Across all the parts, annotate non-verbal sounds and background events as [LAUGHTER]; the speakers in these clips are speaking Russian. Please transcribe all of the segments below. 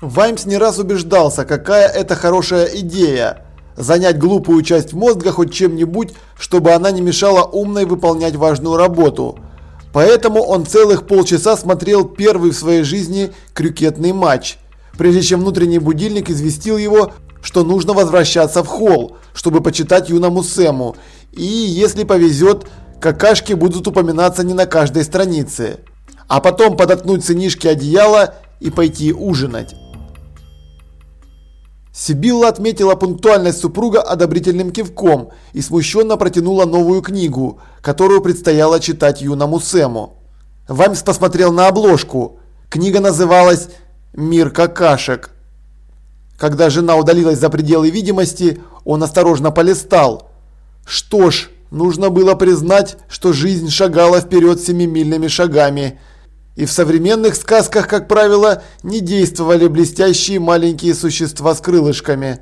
Ваймс не раз убеждался, какая это хорошая идея – занять глупую часть мозга хоть чем-нибудь, чтобы она не мешала умной выполнять важную работу. Поэтому он целых полчаса смотрел первый в своей жизни крюкетный матч, прежде чем внутренний будильник известил его, что нужно возвращаться в холл, чтобы почитать юному Сэму, и, если повезет, какашки будут упоминаться не на каждой странице. А потом подоткнуть сынишке одеяло и пойти ужинать. Сибилла отметила пунктуальность супруга одобрительным кивком и смущенно протянула новую книгу, которую предстояло читать юному Сэму. Ваймс посмотрел на обложку. Книга называлась «Мир какашек». Когда жена удалилась за пределы видимости, он осторожно полистал. Что ж, нужно было признать, что жизнь шагала вперед семимильными шагами – и в современных сказках, как правило, не действовали блестящие маленькие существа с крылышками.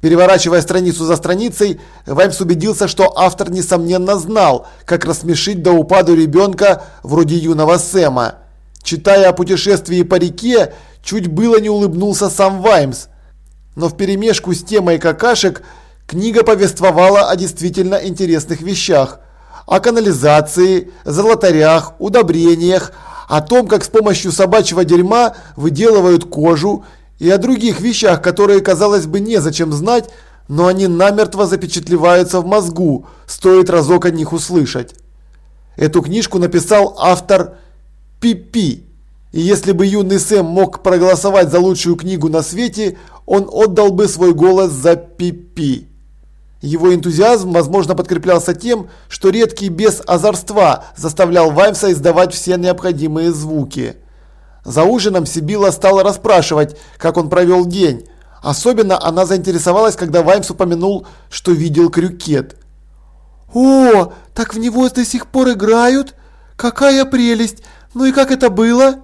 Переворачивая страницу за страницей, Ваймс убедился, что автор несомненно знал, как рассмешить до упаду ребенка вроде юного Сэма. Читая о путешествии по реке, чуть было не улыбнулся сам Ваймс. Но вперемешку с темой какашек книга повествовала о действительно интересных вещах. О канализации, золотарях, удобрениях, о том, как с помощью собачьего дерьма выделывают кожу и о других вещах, которые, казалось бы, незачем знать, но они намертво запечатлеваются в мозгу, стоит разок о них услышать. Эту книжку написал автор Пипи. И если бы юный Сэм мог проголосовать за лучшую книгу на свете, он отдал бы свой голос за Пипи. Его энтузиазм, возможно, подкреплялся тем, что редкий бес озорства заставлял Ваймса издавать все необходимые звуки. За ужином Сибила стала расспрашивать, как он провел день. Особенно она заинтересовалась, когда Ваймс упомянул, что видел крюкет. «О, так в него до сих пор играют? Какая прелесть! Ну и как это было?»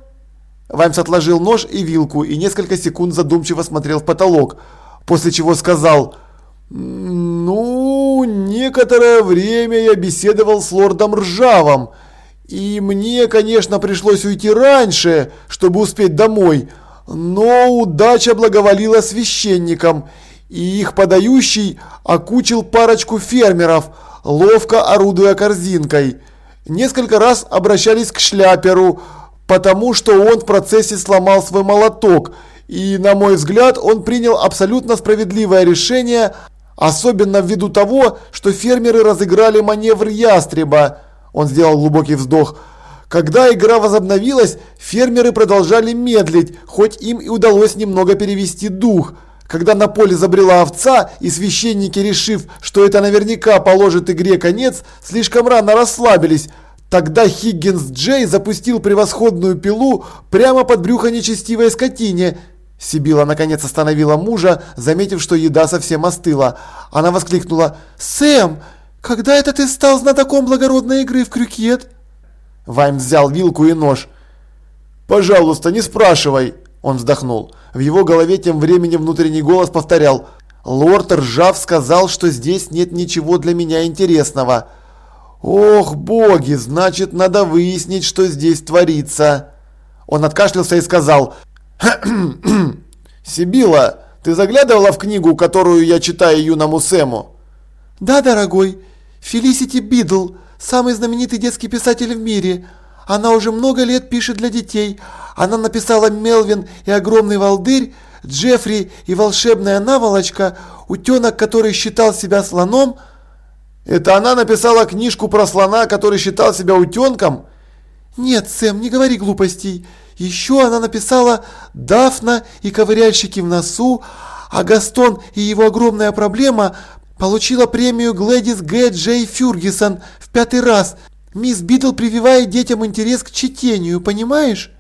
Ваймс отложил нож и вилку и несколько секунд задумчиво смотрел в потолок, после чего сказал «Ну, некоторое время я беседовал с лордом Ржавом, и мне, конечно, пришлось уйти раньше, чтобы успеть домой, но удача благоволила священникам, и их подающий окучил парочку фермеров, ловко орудуя корзинкой. Несколько раз обращались к шляперу, потому что он в процессе сломал свой молоток, и, на мой взгляд, он принял абсолютно справедливое решение – Особенно ввиду того, что фермеры разыграли маневр ястреба. Он сделал глубокий вздох. Когда игра возобновилась, фермеры продолжали медлить, хоть им и удалось немного перевести дух. Когда на поле забрела овца, и священники, решив, что это наверняка положит игре конец, слишком рано расслабились. Тогда Хиггинс Джей запустил превосходную пилу прямо под брюхо нечестивой скотине – Сибила наконец остановила мужа, заметив, что еда совсем остыла. Она воскликнула «Сэм, когда это ты стал знатоком благородной игры в крюкет?» Вайм взял вилку и нож. «Пожалуйста, не спрашивай!» Он вздохнул. В его голове тем временем внутренний голос повторял «Лорд Ржав сказал, что здесь нет ничего для меня интересного». «Ох, боги, значит, надо выяснить, что здесь творится». Он откашлялся и сказал [CLEARS THROAT] Сибила, ты заглядывала в книгу, которую я читаю юному Сэму? Да, дорогой. Фелисити Бидл, самый знаменитый детский писатель в мире. Она уже много лет пишет для детей. Она написала «Мелвин и огромный волдырь», «Джеффри и волшебная наволочка», «Утенок, который считал себя слоном». Это она написала книжку про слона, который считал себя утенком? Нет, Сэм, не говори глупостей. Еще она написала «Дафна и ковыряльщики в носу», а Гастон и его огромная проблема получила премию Глэдис Г. Джей Фюргисон в пятый раз. Мисс Битл прививает детям интерес к чтению, понимаешь?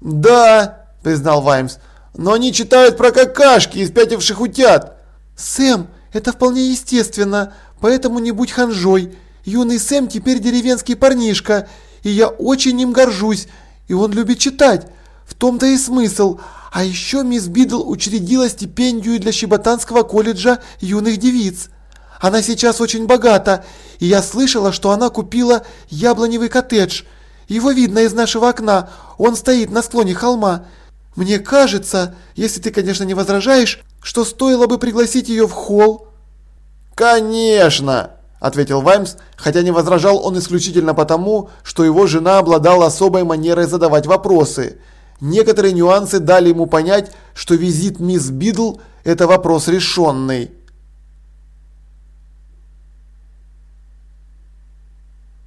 «Да», – признал Ваймс, – «но они читают про какашки из пятивших утят». «Сэм, это вполне естественно, поэтому не будь ханжой. Юный Сэм теперь деревенский парнишка, и я очень им горжусь. И он любит читать. В том-то и смысл. А еще мисс Бидл учредила стипендию для Щеботанского колледжа юных девиц. Она сейчас очень богата, и я слышала, что она купила яблоневый коттедж. Его видно из нашего окна, он стоит на склоне холма. Мне кажется, если ты, конечно, не возражаешь, что стоило бы пригласить ее в холл. Конечно, ответил Ваймс, хотя не возражал он исключительно потому, что его жена обладала особой манерой задавать вопросы. Некоторые нюансы дали ему понять, что визит мисс Бидл – это вопрос решенный.